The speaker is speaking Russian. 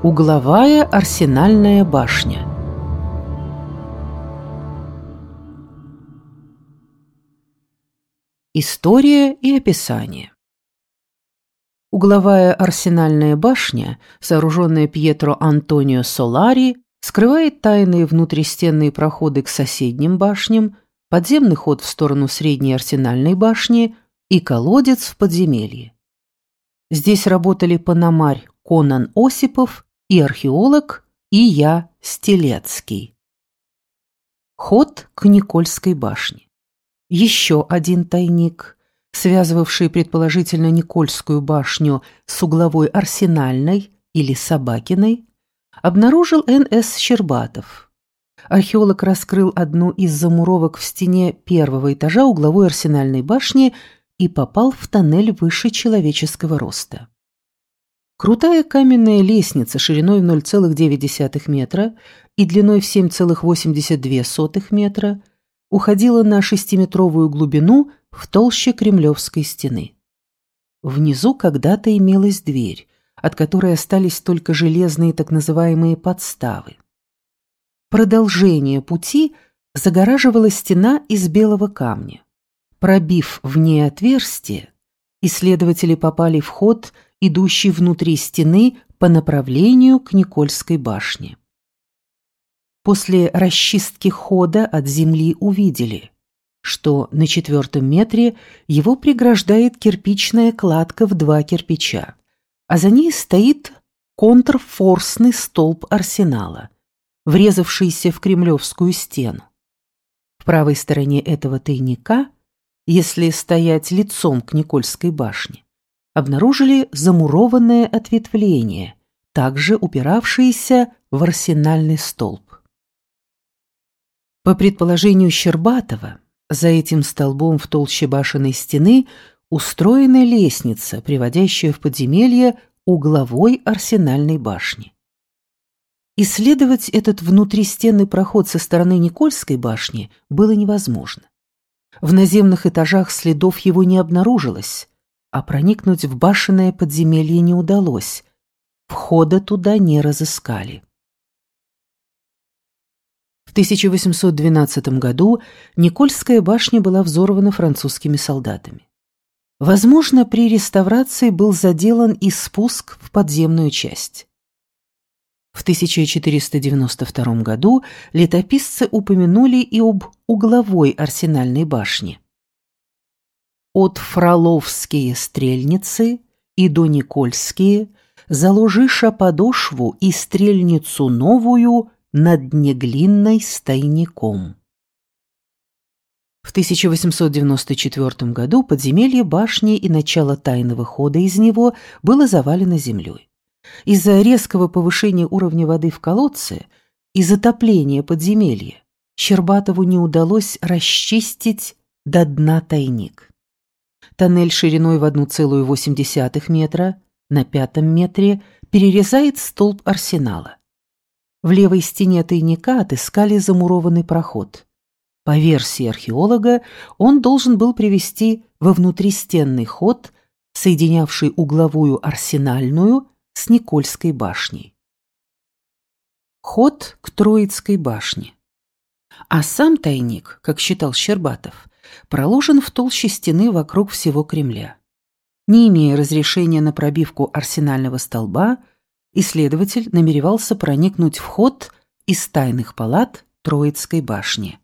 Угловая арсенальная башня История и описание Угловая арсенальная башня, сооруженная Пьетро Антонио Солари, скрывает тайные внутристенные проходы к соседним башням, подземный ход в сторону средней арсенальной башни и колодец в подземелье. Здесь работали пономарь Конан Осипов и археолог, и я, Стелецкий. Ход к Никольской башне. Еще один тайник, связывавший предположительно Никольскую башню с угловой Арсенальной или Собакиной, обнаружил Н.С. Щербатов. Археолог раскрыл одну из замуровок в стене первого этажа угловой Арсенальной башни и попал в тоннель выше человеческого роста. Крутая каменная лестница шириной в 0,9 метра и длиной в 7,82 метра уходила на шестиметровую глубину в толще Кремлевской стены. Внизу когда-то имелась дверь, от которой остались только железные так называемые подставы. Продолжение пути загораживала стена из белого камня. Пробив в ней отверстие, исследователи попали в ход – идущий внутри стены по направлению к Никольской башне. После расчистки хода от земли увидели, что на четвертом метре его преграждает кирпичная кладка в два кирпича, а за ней стоит контрфорсный столб арсенала, врезавшийся в кремлевскую стену. В правой стороне этого тайника, если стоять лицом к Никольской башне, обнаружили замурованное ответвление, также упиравшееся в арсенальный столб. По предположению Щербатова, за этим столбом в толще башенной стены устроена лестница, приводящая в подземелье угловой арсенальной башни. Исследовать этот внутристенный проход со стороны Никольской башни было невозможно. В наземных этажах следов его не обнаружилось, а проникнуть в башенное подземелье не удалось. Входа туда не разыскали. В 1812 году Никольская башня была взорвана французскими солдатами. Возможно, при реставрации был заделан и спуск в подземную часть. В 1492 году летописцы упомянули и об угловой арсенальной башне от Фроловские стрельницы и до Никольские, заложиша подошву и стрельницу новую над неглинной стайником. В 1894 году подземелье башни и начало тайного хода из него было завалено землей. Из-за резкого повышения уровня воды в колодце и затопления подземелья Щербатову не удалось расчистить до дна тайник. Тоннель шириной в 1,8 метра на пятом метре перерезает столб арсенала. В левой стене тайника отыскали замурованный проход. По версии археолога, он должен был привести во внутристенный ход, соединявший угловую арсенальную с Никольской башней. Ход к Троицкой башне. А сам тайник, как считал Щербатов, проложен в толще стены вокруг всего Кремля. Не имея разрешения на пробивку арсенального столба, исследователь намеревался проникнуть в ход из тайных палат Троицкой башни.